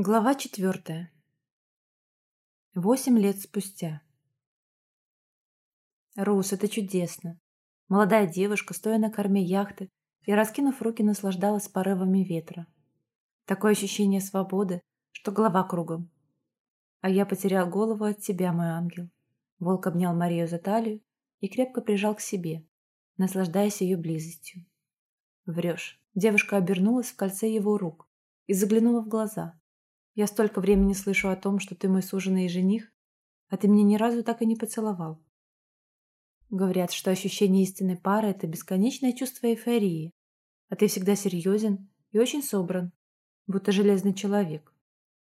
Глава четвертая. Восемь лет спустя. Рус, это чудесно. Молодая девушка, стоя на корме яхты и, раскинув руки, наслаждалась порывами ветра. Такое ощущение свободы, что голова кругом. А я потерял голову от тебя, мой ангел. Волк обнял Марию за талию и крепко прижал к себе, наслаждаясь ее близостью. Врешь. Девушка обернулась в кольце его рук и заглянула в глаза. Я столько времени слышу о том, что ты мой суженый и жених, а ты меня ни разу так и не поцеловал. Говорят, что ощущение истинной пары – это бесконечное чувство эйфории, а ты всегда серьезен и очень собран, будто железный человек.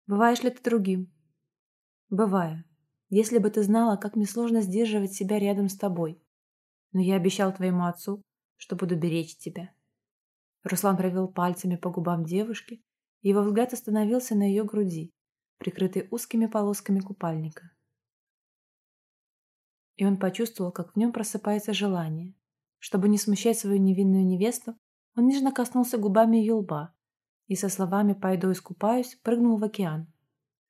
Бываешь ли ты другим? Бываю. Если бы ты знала, как мне сложно сдерживать себя рядом с тобой. Но я обещал твоему отцу, что буду беречь тебя. Руслан провел пальцами по губам девушки, его взгляд остановился на ее груди, прикрытой узкими полосками купальника. И он почувствовал, как в нем просыпается желание. Чтобы не смущать свою невинную невесту, он нежно коснулся губами ее лба и со словами «пойду искупаюсь» прыгнул в океан.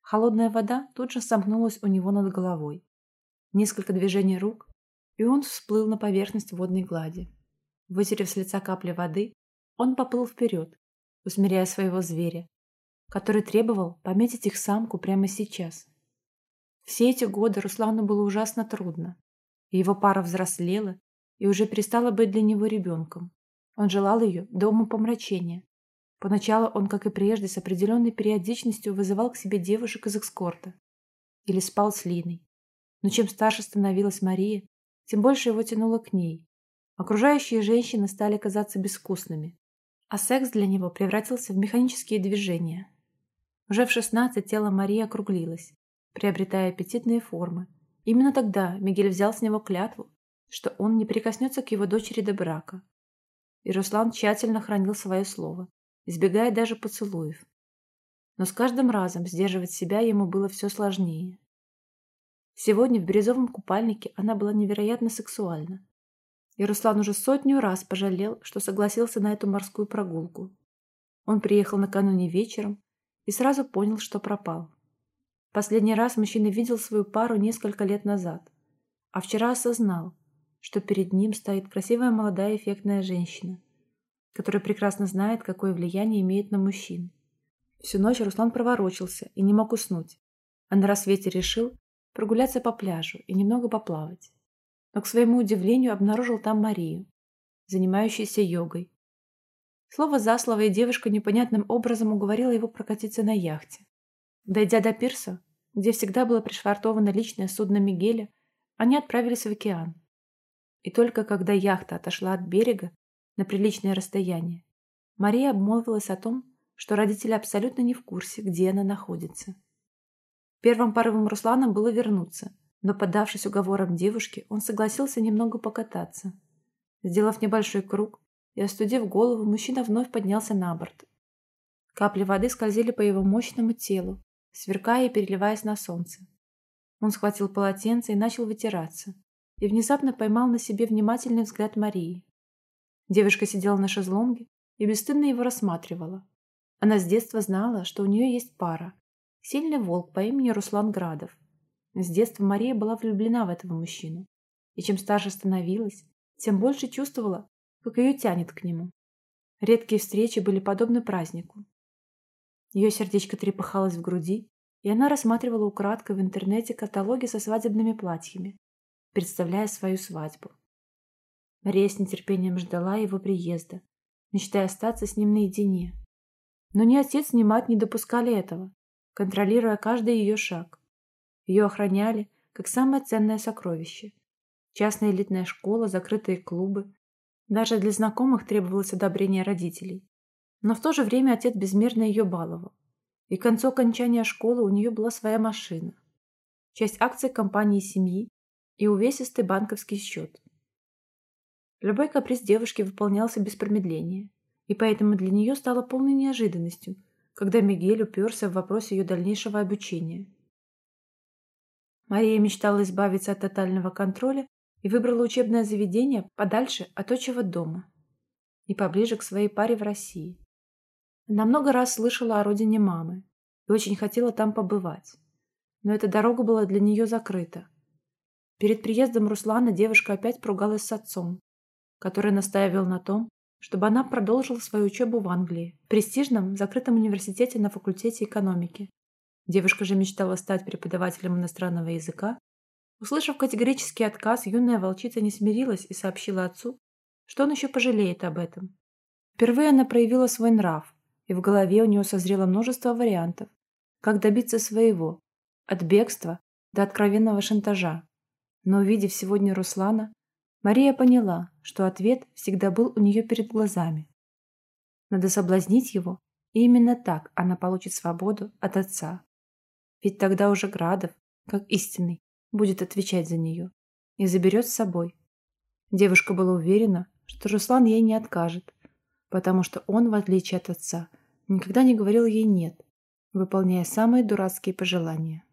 Холодная вода тут же сомкнулась у него над головой. Несколько движений рук, и он всплыл на поверхность водной глади. Вытерев с лица капли воды, он поплыл вперед, усмиряя своего зверя, который требовал пометить их самку прямо сейчас. Все эти годы Руслану было ужасно трудно. Его пара взрослела и уже перестала быть для него ребенком. Он желал ее до умопомрачения. Поначалу он, как и прежде, с определенной периодичностью вызывал к себе девушек из экскорта. Или спал с Линой. Но чем старше становилась Мария, тем больше его тянуло к ней. Окружающие женщины стали казаться безвкусными а секс для него превратился в механические движения. Уже в 16 тело Марии округлилось, приобретая аппетитные формы. Именно тогда Мигель взял с него клятву, что он не прикоснется к его дочери до брака. И Руслан тщательно хранил свое слово, избегая даже поцелуев. Но с каждым разом сдерживать себя ему было все сложнее. Сегодня в бирюзовом купальнике она была невероятно сексуальна. И Руслан уже сотню раз пожалел, что согласился на эту морскую прогулку. Он приехал накануне вечером и сразу понял, что пропал. Последний раз мужчина видел свою пару несколько лет назад, а вчера осознал, что перед ним стоит красивая молодая эффектная женщина, которая прекрасно знает, какое влияние имеет на мужчин. Всю ночь Руслан проворочился и не мог уснуть, а на рассвете решил прогуляться по пляжу и немного поплавать но, к своему удивлению, обнаружил там Марию, занимающуюся йогой. Слово за слово, и девушка непонятным образом уговорила его прокатиться на яхте. Дойдя до пирса, где всегда было пришвартовано личное судно Мигеля, они отправились в океан. И только когда яхта отошла от берега на приличное расстояние, Мария обмолвилась о том, что родители абсолютно не в курсе, где она находится. Первым порывом Руслана было вернуться – но, поддавшись уговорам девушки, он согласился немного покататься. Сделав небольшой круг и остудив голову, мужчина вновь поднялся на борт. Капли воды скользили по его мощному телу, сверкая и переливаясь на солнце. Он схватил полотенце и начал вытираться, и внезапно поймал на себе внимательный взгляд Марии. Девушка сидела на шезлонге и бесстыдно его рассматривала. Она с детства знала, что у нее есть пара – сильный волк по имени Руслан Градов – с детства Мария была влюблена в этого мужчину. И чем старше становилась, тем больше чувствовала, как ее тянет к нему. Редкие встречи были подобны празднику. Ее сердечко трепыхалось в груди, и она рассматривала украдкой в интернете каталоги со свадебными платьями, представляя свою свадьбу. Мария с нетерпением ждала его приезда, мечтая остаться с ним наедине. Но ни отец, ни мать не допускали этого, контролируя каждый ее шаг. Ее охраняли, как самое ценное сокровище. Частная элитная школа, закрытые клубы. Даже для знакомых требовалось одобрение родителей. Но в то же время отец безмерно ее баловал. И к концу окончания школы у нее была своя машина. Часть акций компании семьи и увесистый банковский счет. Любой каприз девушки выполнялся без промедления, и поэтому для нее стало полной неожиданностью, когда Мигель уперся в вопрос ее дальнейшего обучения. Мария мечтала избавиться от тотального контроля и выбрала учебное заведение подальше от отчего дома и поближе к своей паре в России. Она много раз слышала о родине мамы, и очень хотела там побывать. Но эта дорога была для нее закрыта. Перед приездом Руслана девушка опять поругалась с отцом, который настаивал на том, чтобы она продолжила свою учебу в Англии, в престижном закрытом университете на факультете экономики. Девушка же мечтала стать преподавателем иностранного языка. Услышав категорический отказ, юная волчица не смирилась и сообщила отцу, что он еще пожалеет об этом. Впервые она проявила свой нрав, и в голове у нее созрело множество вариантов, как добиться своего, от бегства до откровенного шантажа. Но увидев сегодня Руслана, Мария поняла, что ответ всегда был у нее перед глазами. Надо соблазнить его, и именно так она получит свободу от отца. Ведь тогда уже Градов, как истинный, будет отвечать за нее и заберет с собой. Девушка была уверена, что Руслан ей не откажет, потому что он, в отличие от отца, никогда не говорил ей «нет», выполняя самые дурацкие пожелания.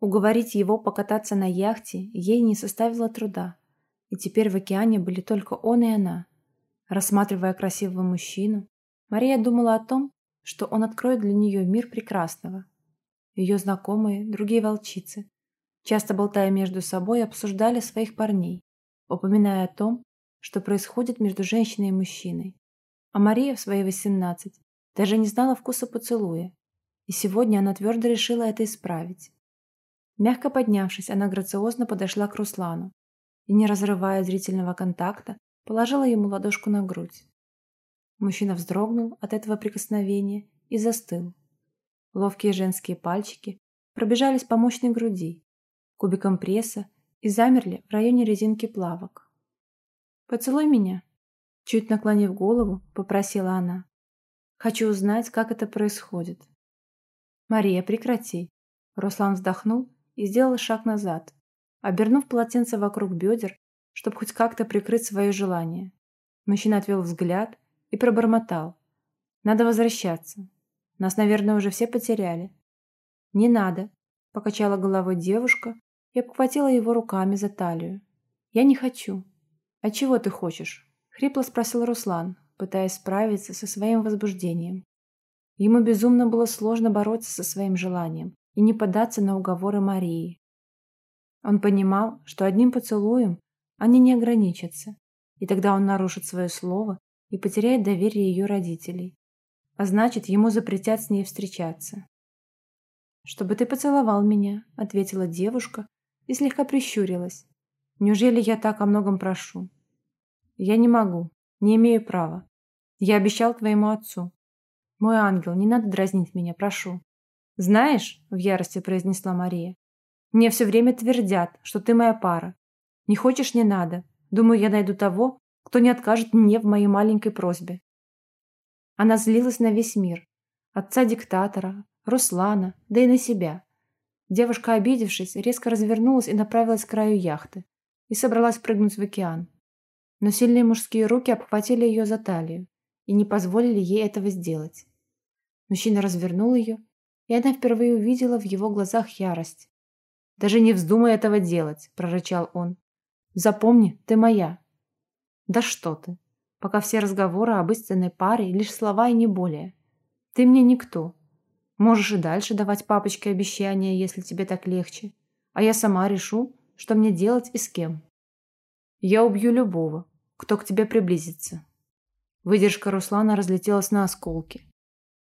Уговорить его покататься на яхте ей не составило труда и теперь в океане были только он и она. Рассматривая красивого мужчину, Мария думала о том, что он откроет для нее мир прекрасного. Ее знакомые, другие волчицы, часто болтая между собой, обсуждали своих парней, упоминая о том, что происходит между женщиной и мужчиной. А Мария в свои 18 даже не знала вкуса поцелуя, и сегодня она твердо решила это исправить. Мягко поднявшись, она грациозно подошла к Руслану и, не разрывая зрительного контакта, положила ему ладошку на грудь. Мужчина вздрогнул от этого прикосновения и застыл. Ловкие женские пальчики пробежались по мощной груди, кубиком пресса и замерли в районе резинки плавок. «Поцелуй меня», — чуть наклонив голову, попросила она. «Хочу узнать, как это происходит». «Мария, прекрати». Руслан вздохнул и сделал шаг назад, обернув полотенце вокруг бедер, чтобы хоть как-то прикрыть свое желание. Мужчина отвел взгляд и пробормотал. «Надо возвращаться. Нас, наверное, уже все потеряли». «Не надо», — покачала головой девушка и обхватила его руками за талию. «Я не хочу». «А чего ты хочешь?» — хрипло спросил Руслан, пытаясь справиться со своим возбуждением. Ему безумно было сложно бороться со своим желанием и не поддаться на уговоры Марии. Он понимал, что одним поцелуем они не ограничатся, и тогда он нарушит свое слово и потеряет доверие ее родителей. А значит, ему запретят с ней встречаться. «Чтобы ты поцеловал меня», — ответила девушка и слегка прищурилась. «Неужели я так о многом прошу?» «Я не могу, не имею права. Я обещал твоему отцу. Мой ангел, не надо дразнить меня, прошу». «Знаешь», — в ярости произнесла Мария, мне все время твердят, что ты моя пара. Не хочешь – не надо. Думаю, я найду того, кто не откажет мне в моей маленькой просьбе. Она злилась на весь мир. Отца-диктатора, Руслана, да и на себя. Девушка, обидевшись, резко развернулась и направилась к краю яхты и собралась прыгнуть в океан. Но сильные мужские руки обхватили ее за талию и не позволили ей этого сделать. Мужчина развернул ее, и она впервые увидела в его глазах ярость. Даже не вздумай этого делать, прорычал он. Запомни, ты моя. Да что ты. Пока все разговоры об истинной паре лишь слова и не более. Ты мне никто. Можешь и дальше давать папочке обещания, если тебе так легче. А я сама решу, что мне делать и с кем. Я убью любого, кто к тебе приблизится. Выдержка Руслана разлетелась на осколки.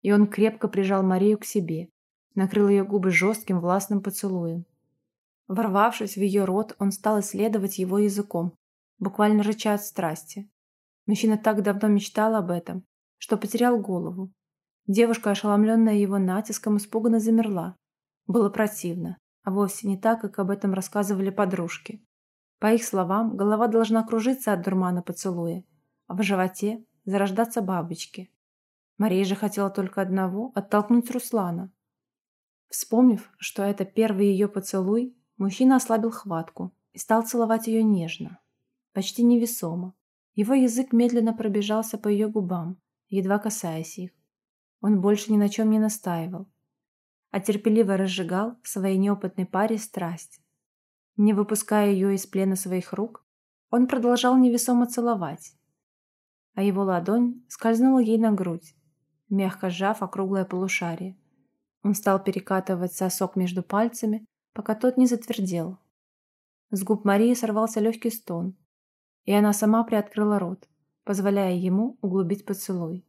И он крепко прижал Марию к себе, накрыл ее губы жестким властным поцелуем. Ворвавшись в ее рот, он стал исследовать его языком, буквально рыча от страсти. Мужчина так давно мечтал об этом, что потерял голову. Девушка, ошеломленная его натиском, испуганно замерла. Было противно, а вовсе не так, как об этом рассказывали подружки. По их словам, голова должна кружиться от дурмана поцелуя, а в животе зарождаться бабочки. Мария же хотела только одного – оттолкнуть Руслана. Вспомнив, что это первый ее поцелуй, Мужчина ослабил хватку и стал целовать ее нежно, почти невесомо. Его язык медленно пробежался по ее губам, едва касаясь их. Он больше ни на чем не настаивал, а терпеливо разжигал своей неопытной паре страсть. Не выпуская ее из плена своих рук, он продолжал невесомо целовать, а его ладонь скользнула ей на грудь, мягко сжав округлое полушарие. Он стал перекатывать сосок между пальцами, пока тот не затвердел. С губ Марии сорвался легкий стон, и она сама приоткрыла рот, позволяя ему углубить поцелуй.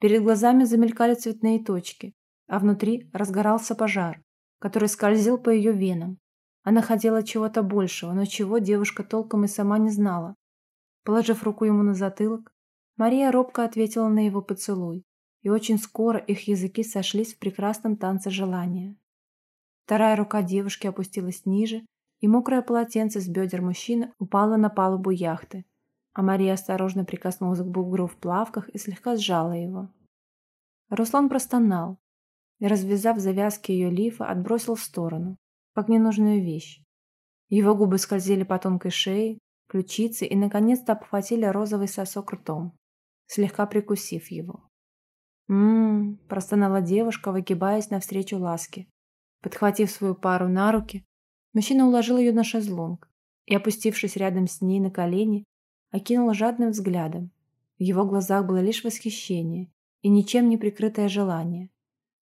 Перед глазами замелькали цветные точки, а внутри разгорался пожар, который скользил по ее венам. Она хотела чего-то большего, но чего девушка толком и сама не знала. Положив руку ему на затылок, Мария робко ответила на его поцелуй, и очень скоро их языки сошлись в прекрасном танце желания. Вторая рука девушки опустилась ниже, и мокрое полотенце с бедер мужчины упало на палубу яхты, а Мария осторожно прикоснулась к бугру в плавках и слегка сжала его. Руслан простонал и, развязав завязки ее лифа, отбросил в сторону, как ненужную вещь. Его губы скользили по тонкой шее, ключице и, наконец-то, обхватили розовый сосок ртом, слегка прикусив его. «М-м-м», простонала девушка, выгибаясь навстречу ласке. Подхватив свою пару на руки, мужчина уложил ее на шезлонг и, опустившись рядом с ней на колени, окинул жадным взглядом. В его глазах было лишь восхищение и ничем не прикрытое желание.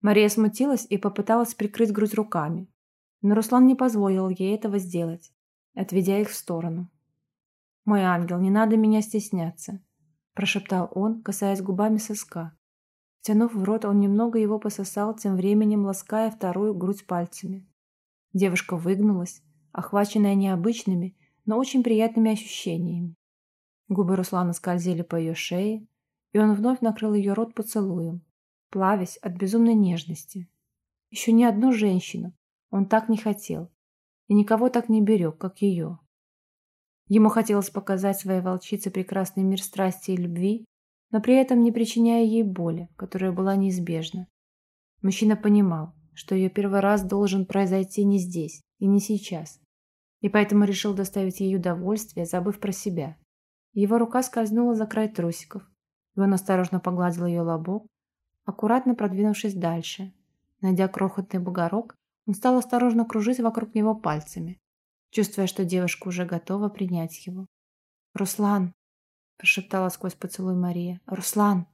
Мария смутилась и попыталась прикрыть грудь руками, но Руслан не позволил ей этого сделать, отведя их в сторону. «Мой ангел, не надо меня стесняться», – прошептал он, касаясь губами соска. Втянув в рот, он немного его пососал, тем временем лаская вторую грудь пальцами. Девушка выгнулась, охваченная необычными, но очень приятными ощущениями. Губы Руслана скользили по ее шее, и он вновь накрыл ее рот поцелуем, плавясь от безумной нежности. Еще ни одну женщину он так не хотел, и никого так не берег, как ее. Ему хотелось показать своей волчице прекрасный мир страсти и любви, но при этом не причиняя ей боли, которая была неизбежна. Мужчина понимал, что ее первый раз должен произойти не здесь и не сейчас, и поэтому решил доставить ей удовольствие, забыв про себя. Его рука скользнула за край трусиков, и он осторожно погладил ее лобок, аккуратно продвинувшись дальше. Найдя крохотный бугорок, он стал осторожно кружить вокруг него пальцами, чувствуя, что девушка уже готова принять его. «Руслан!» – прошептала сквозь поцелуй Мария. «Руслан!»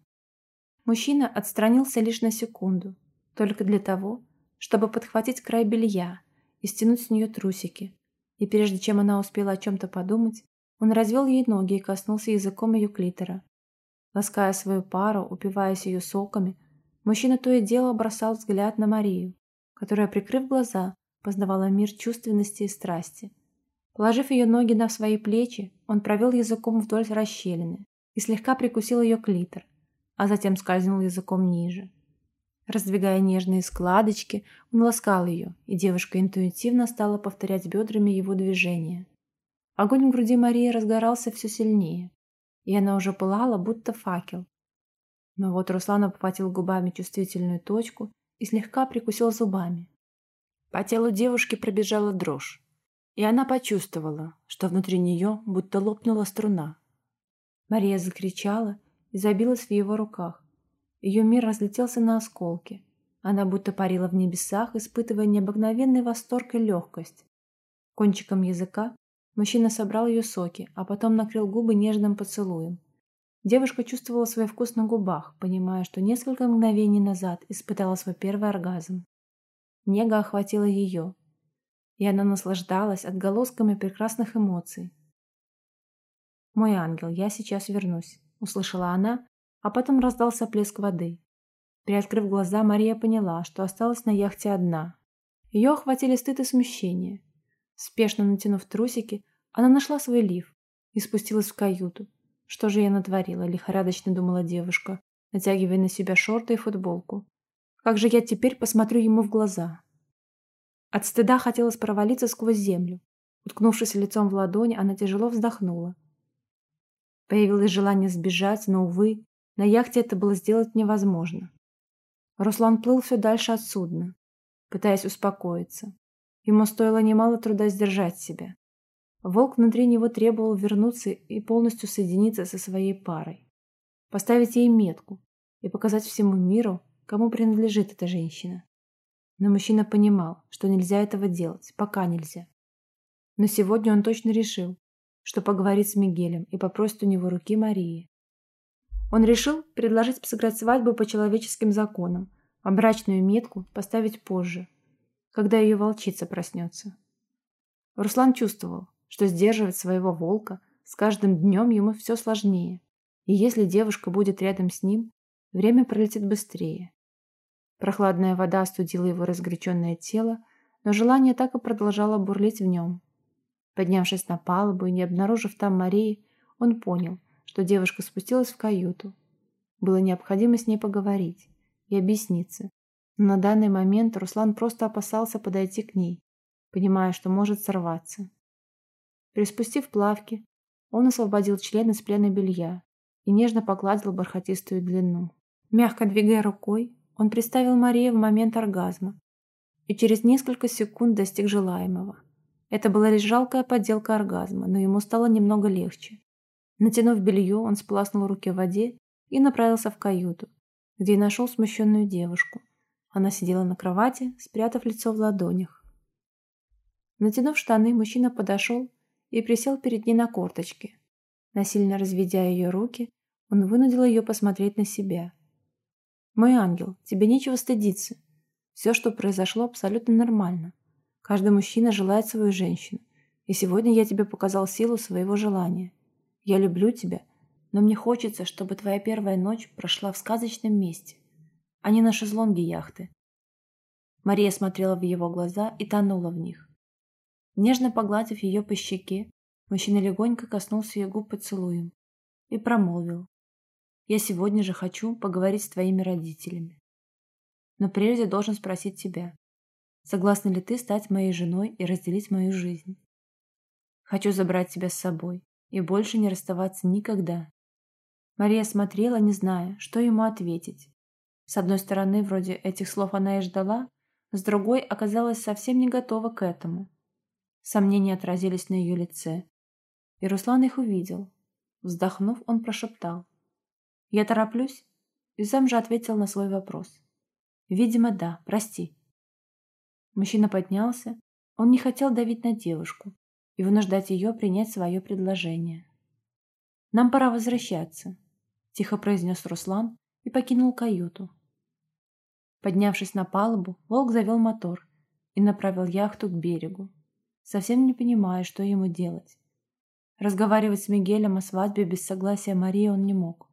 Мужчина отстранился лишь на секунду, только для того, чтобы подхватить край белья и стянуть с нее трусики. И прежде чем она успела о чем-то подумать, он развел ей ноги и коснулся языком ее клитора. Лаская свою пару, упиваясь ее соками, мужчина то и дело бросал взгляд на Марию, которая, прикрыв глаза, познавала мир чувственности и страсти. Положив ее ноги на свои плечи, он провел языком вдоль расщелины и слегка прикусил ее клитор, а затем скользнул языком ниже. Раздвигая нежные складочки, он ласкал ее, и девушка интуитивно стала повторять бедрами его движения. Огонь в груди Марии разгорался все сильнее, и она уже пылала, будто факел. Но вот Руслан обхватил губами чувствительную точку и слегка прикусил зубами. По телу девушки пробежала дрожь, и она почувствовала, что внутри нее будто лопнула струна. Мария закричала и забилась в его руках. Ее мир разлетелся на осколки. Она будто парила в небесах, испытывая необыкновенный восторг и легкость. Кончиком языка мужчина собрал ее соки, а потом накрыл губы нежным поцелуем. Девушка чувствовала свой вкус на губах, понимая, что несколько мгновений назад испытала свой первый оргазм. Нега охватила ее, и она наслаждалась отголосками прекрасных эмоций. «Мой ангел, я сейчас вернусь», — услышала она, а потом раздался плеск воды. Приоткрыв глаза, Мария поняла, что осталась на яхте одна. Ее охватили стыд и смущение. Спешно натянув трусики, она нашла свой лиф и спустилась в каюту. Что же я натворила, лихорадочно думала девушка, натягивая на себя шорты и футболку. Как же я теперь посмотрю ему в глаза? От стыда хотелось провалиться сквозь землю. Уткнувшись лицом в ладони, она тяжело вздохнула. Появилось желание сбежать, но, увы, на яхте это было сделать невозможно. Руслан плыл все дальше от судна, пытаясь успокоиться. Ему стоило немало труда сдержать себя. Волк внутри него требовал вернуться и полностью соединиться со своей парой. Поставить ей метку и показать всему миру, кому принадлежит эта женщина. Но мужчина понимал, что нельзя этого делать, пока нельзя. Но сегодня он точно решил, что поговорит с Мигелем и попросит у него руки Марии. Он решил предложить сыграть свадьбу по человеческим законам, а брачную метку поставить позже, когда ее волчица проснется. Руслан чувствовал, что сдерживать своего волка с каждым днем ему все сложнее, и если девушка будет рядом с ним, время пролетит быстрее. Прохладная вода остудила его разгоряченное тело, но желание так и продолжало бурлить в нем. Поднявшись на палубу и не обнаружив там Марии, он понял, что девушка спустилась в каюту. Было необходимо с ней поговорить и объясниться. На данный момент Руслан просто опасался подойти к ней, понимая, что может сорваться. Приспустив плавки, он освободил член из плена белья и нежно погладил бархатистую длину. Мягко двигая рукой, он представил Марию в момент оргазма и через несколько секунд достиг желаемого. Это была лишь жалкая подделка оргазма, но ему стало немного легче. Натянув белье, он сполоснул руки в воде и направился в каюту, где и нашел смущенную девушку. Она сидела на кровати, спрятав лицо в ладонях. Натянув штаны, мужчина подошел и присел перед ней на корточки. Насильно разведя ее руки, он вынудил ее посмотреть на себя. «Мой ангел, тебе нечего стыдиться. Все, что произошло, абсолютно нормально. Каждый мужчина желает свою женщину, и сегодня я тебе показал силу своего желания. Я люблю тебя, но мне хочется, чтобы твоя первая ночь прошла в сказочном месте, а не на шезлонге яхты». Мария смотрела в его глаза и тонула в них. Нежно погладив ее по щеке, мужчина легонько коснулся ее губ поцелуем и промолвил. «Я сегодня же хочу поговорить с твоими родителями. Но прежде должен спросить тебя, согласна ли ты стать моей женой и разделить мою жизнь? Хочу забрать тебя с собой и больше не расставаться никогда». Мария смотрела, не зная, что ему ответить. С одной стороны, вроде этих слов она и ждала, с другой оказалась совсем не готова к этому. Сомнения отразились на ее лице. И Руслан их увидел. Вздохнув, он прошептал. «Я тороплюсь?» И сам же ответил на свой вопрос. «Видимо, да. Прости». Мужчина поднялся. Он не хотел давить на девушку и вынуждать ее принять свое предложение. «Нам пора возвращаться», – тихо произнес Руслан и покинул каюту. Поднявшись на палубу, Волк завел мотор и направил яхту к берегу совсем не понимая, что ему делать. Разговаривать с Мигелем о свадьбе без согласия Марии он не мог.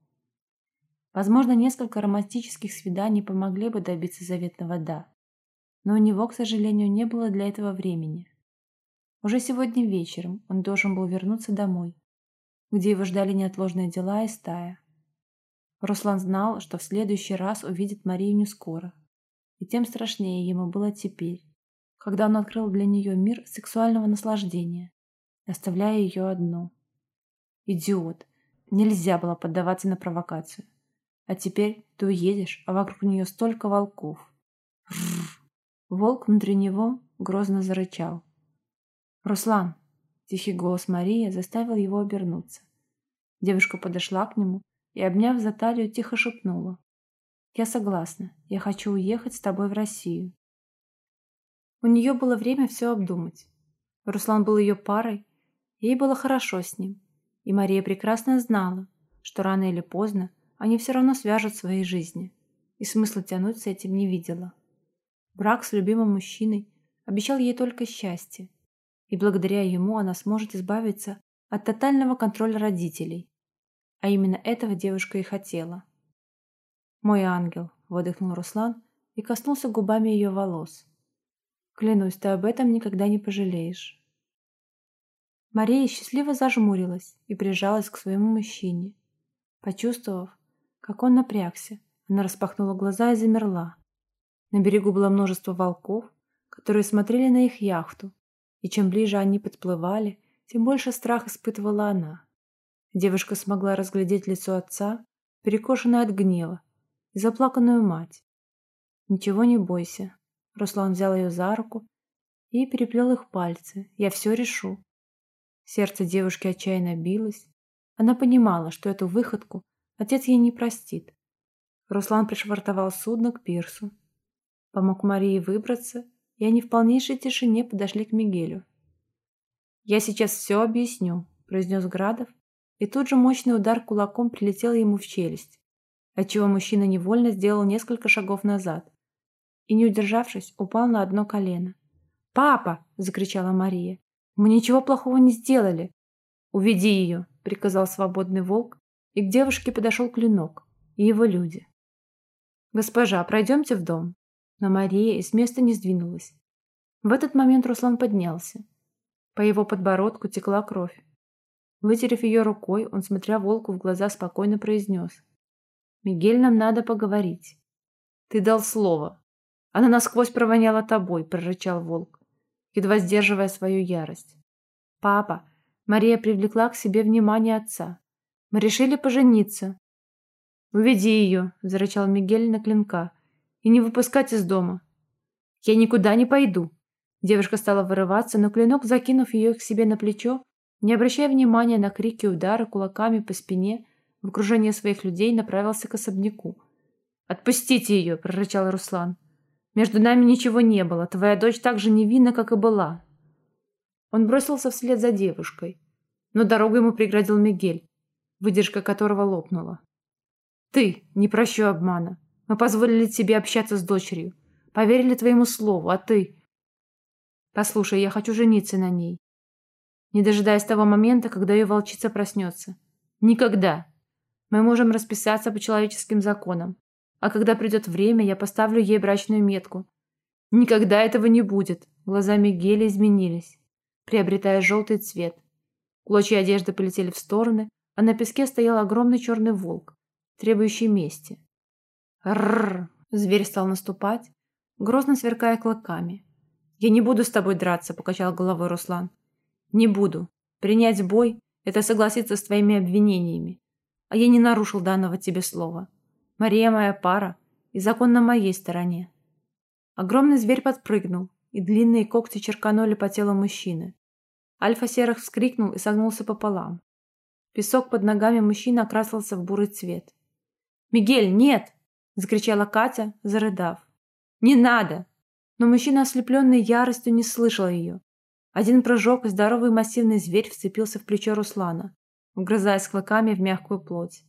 Возможно, несколько романтических свиданий помогли бы добиться заветного «да», но у него, к сожалению, не было для этого времени. Уже сегодня вечером он должен был вернуться домой, где его ждали неотложные дела и стая. Руслан знал, что в следующий раз увидит Марию не скоро, и тем страшнее ему было теперь, когда он открыл для нее мир сексуального наслаждения, оставляя ее одну. Идиот. Нельзя было поддаваться на провокацию. А теперь ты уедешь, а вокруг нее столько волков. Рррр. Волк внутри него грозно зарычал. «Руслан!» Тихий голос Марии заставил его обернуться. Девушка подошла к нему и, обняв за талию, тихо шепнула. «Я согласна. Я хочу уехать с тобой в Россию. У нее было время все обдумать. Руслан был ее парой, ей было хорошо с ним. И Мария прекрасно знала, что рано или поздно они все равно свяжут свои жизни. И смысла тянуть с этим не видела. Брак с любимым мужчиной обещал ей только счастье. И благодаря ему она сможет избавиться от тотального контроля родителей. А именно этого девушка и хотела. «Мой ангел», — выдохнул Руслан и коснулся губами ее волос. Клянусь, ты об этом никогда не пожалеешь. Мария счастливо зажмурилась и прижалась к своему мужчине. Почувствовав, как он напрягся, она распахнула глаза и замерла. На берегу было множество волков, которые смотрели на их яхту, и чем ближе они подплывали, тем больше страх испытывала она. Девушка смогла разглядеть лицо отца, перекошенное от гнева, и заплаканную мать. «Ничего не бойся, Руслан взял ее за руку и переплел их пальцы. «Я все решу». Сердце девушки отчаянно билось. Она понимала, что эту выходку отец ей не простит. Руслан пришвартовал судно к пирсу. Помог Марии выбраться, и они в полнейшей тишине подошли к Мигелю. «Я сейчас все объясню», – произнес Градов, и тут же мощный удар кулаком прилетел ему в челюсть, отчего мужчина невольно сделал несколько шагов назад и, не удержавшись, упал на одно колено. «Папа!» — закричала Мария. «Мы ничего плохого не сделали!» «Уведи ее!» — приказал свободный волк, и к девушке подошел клинок и его люди. «Госпожа, пройдемте в дом!» Но Мария из места не сдвинулась. В этот момент Руслан поднялся. По его подбородку текла кровь. Вытерев ее рукой, он, смотря волку в глаза, спокойно произнес. «Мигель, нам надо поговорить». «Ты дал слово. Она насквозь провоняла тобой», — прорычал волк, едва сдерживая свою ярость. «Папа, Мария привлекла к себе внимание отца. Мы решили пожениться». «Уведи ее», — зарычал Мигель на клинка, — «и не выпускать из дома». «Я никуда не пойду». Девушка стала вырываться, но клинок, закинув ее к себе на плечо, не обращая внимания на крики удары кулаками по спине, в окружении своих людей направился к особняку. «Отпустите ее!» – прорычал Руслан. «Между нами ничего не было. Твоя дочь так же невинна, как и была». Он бросился вслед за девушкой, но дорогу ему преградил Мигель, выдержка которого лопнула. «Ты! Не прощу обмана. Мы позволили тебе общаться с дочерью. Поверили твоему слову, а ты...» «Послушай, я хочу жениться на ней не дожидаясь того момента, когда ее волчица проснется. Никогда. Мы можем расписаться по человеческим законам. А когда придет время, я поставлю ей брачную метку. Никогда этого не будет. Глаза Мигеля изменились, приобретая желтый цвет. Клочья одежды полетели в стороны, а на песке стоял огромный черный волк, требующий мести. Рррр! Зверь стал наступать, грозно сверкая клыками. «Я не буду с тобой драться», — покачал головой Руслан. Не буду. Принять бой – это согласиться с твоими обвинениями. А я не нарушил данного тебе слова. Мария моя пара, и закон на моей стороне. Огромный зверь подпрыгнул, и длинные когти черканули по телу мужчины. Альфа-серых вскрикнул и согнулся пополам. Песок под ногами мужчины окрасился в бурый цвет. «Мигель, нет!» – закричала Катя, зарыдав. «Не надо!» Но мужчина, ослепленный яростью, не слышал ее. Один прыжок, и здоровый массивный зверь вцепился в плечо Руслана, угрызаясь клыками в мягкую плоть.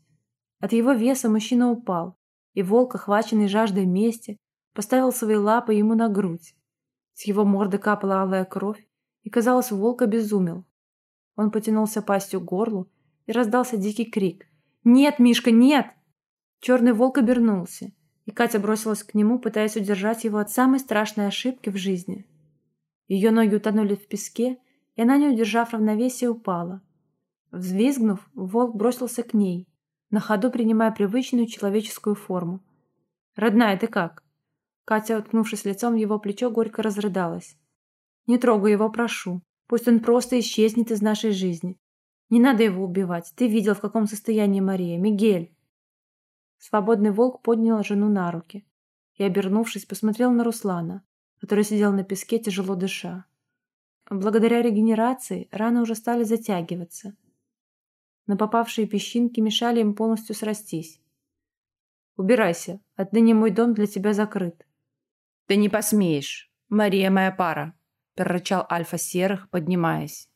От его веса мужчина упал, и волк, охваченный жаждой мести, поставил свои лапы ему на грудь. С его морды капала алая кровь, и, казалось, волк обезумел. Он потянулся пастью к горлу, и раздался дикий крик. «Нет, Мишка, нет!» Черный волк обернулся, и Катя бросилась к нему, пытаясь удержать его от самой страшной ошибки в жизни. Ее ноги утонули в песке, и она, не удержав равновесия, упала. Взвизгнув, волк бросился к ней, на ходу принимая привычную человеческую форму. «Родная, ты как?» Катя, уткнувшись лицом в его плечо, горько разрыдалась. «Не трогай его, прошу. Пусть он просто исчезнет из нашей жизни. Не надо его убивать. Ты видел, в каком состоянии Мария. Мигель!» Свободный волк поднял жену на руки и, обернувшись, посмотрел на Руслана который сидел на песке, тяжело дыша. Благодаря регенерации раны уже стали затягиваться, но попавшие песчинки мешали им полностью срастись. «Убирайся, отныне мой дом для тебя закрыт». «Ты не посмеешь, Мария моя пара», – прорычал Альфа Серых, поднимаясь.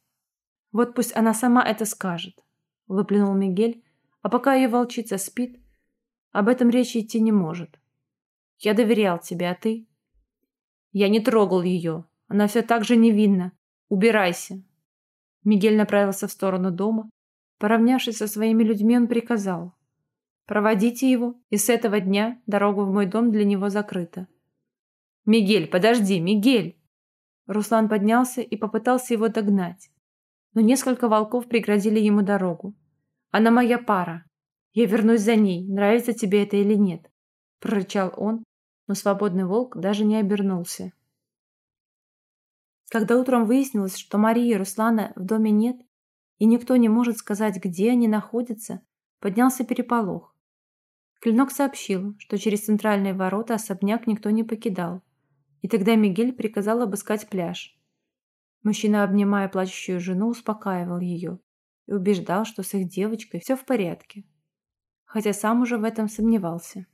«Вот пусть она сама это скажет», – выплюнул Мигель, «а пока ее волчица спит, об этом речи идти не может. Я доверял тебе, а ты...» Я не трогал ее. Она все так же невинна. Убирайся. Мигель направился в сторону дома. Поравнявшись со своими людьми, он приказал. Проводите его, и с этого дня дорога в мой дом для него закрыта. «Мигель, подожди, Мигель!» Руслан поднялся и попытался его догнать. Но несколько волков преградили ему дорогу. «Она моя пара. Я вернусь за ней, нравится тебе это или нет», – прорычал он, но свободный волк даже не обернулся. Когда утром выяснилось, что Марии и Руслана в доме нет, и никто не может сказать, где они находятся, поднялся переполох. Клинок сообщил, что через центральные ворота особняк никто не покидал, и тогда Мигель приказал обыскать пляж. Мужчина, обнимая плачущую жену, успокаивал ее и убеждал, что с их девочкой все в порядке, хотя сам уже в этом сомневался.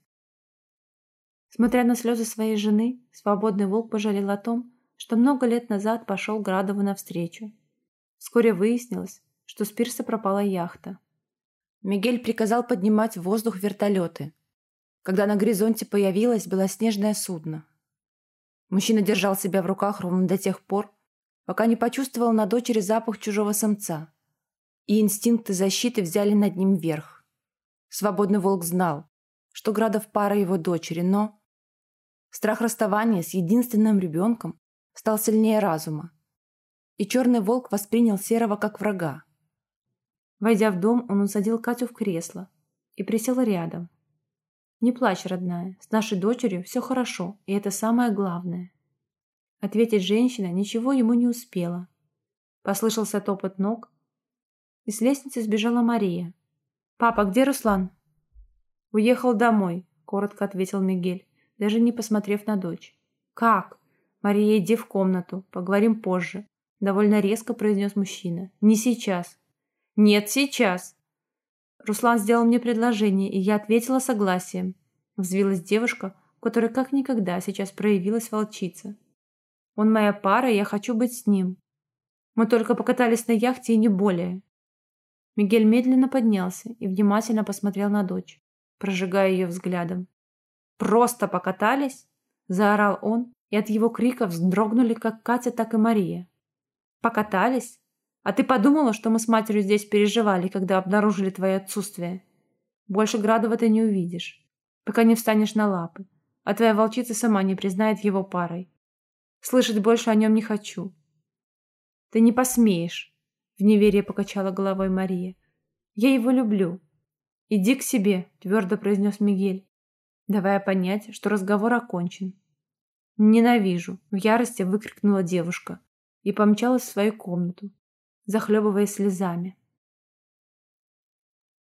Смотря на слезы своей жены, свободный волк пожалел о том, что много лет назад пошел Градову навстречу. Вскоре выяснилось, что с пирса пропала яхта. Мигель приказал поднимать в воздух вертолеты. Когда на горизонте появилось белоснежное судно, Мужчина держал себя в руках ровно до тех пор, пока не почувствовал на дочери запах чужого самца. И инстинкты защиты взяли над ним верх. Свободный волк знал, что Градов пара его дочери, но... Страх расставания с единственным ребенком стал сильнее разума. И черный волк воспринял Серого как врага. Войдя в дом, он усадил Катю в кресло и присел рядом. «Не плачь, родная, с нашей дочерью все хорошо, и это самое главное». Ответить женщина ничего ему не успела. Послышался топот ног, и с лестницы сбежала Мария. «Папа, где Руслан?» «Уехал домой», — коротко ответил Мигель, даже не посмотрев на дочь. «Как?» «Мария, иди в комнату, поговорим позже», — довольно резко произнес мужчина. «Не сейчас». «Нет, сейчас». Руслан сделал мне предложение, и я ответила согласием. Взвилась девушка, у которой как никогда сейчас проявилась волчица. Он моя пара, и я хочу быть с ним. Мы только покатались на яхте и не более. Мигель медленно поднялся и внимательно посмотрел на дочь, прожигая ее взглядом. «Просто покатались?» – заорал он, и от его крика вздрогнули как Катя, так и Мария. «Покатались? А ты подумала, что мы с матерью здесь переживали, когда обнаружили твое отсутствие? Больше Градова ты не увидишь, пока не встанешь на лапы, а твоя волчица сама не признает его парой. Слышать больше о нем не хочу». «Ты не посмеешь», в неверии покачала головой Мария. Я его люблю. Иди к себе, твердо произнес Мигель, давая понять, что разговор окончен. Ненавижу, в ярости выкрикнула девушка и помчалась в свою комнату, захлебываясь слезами.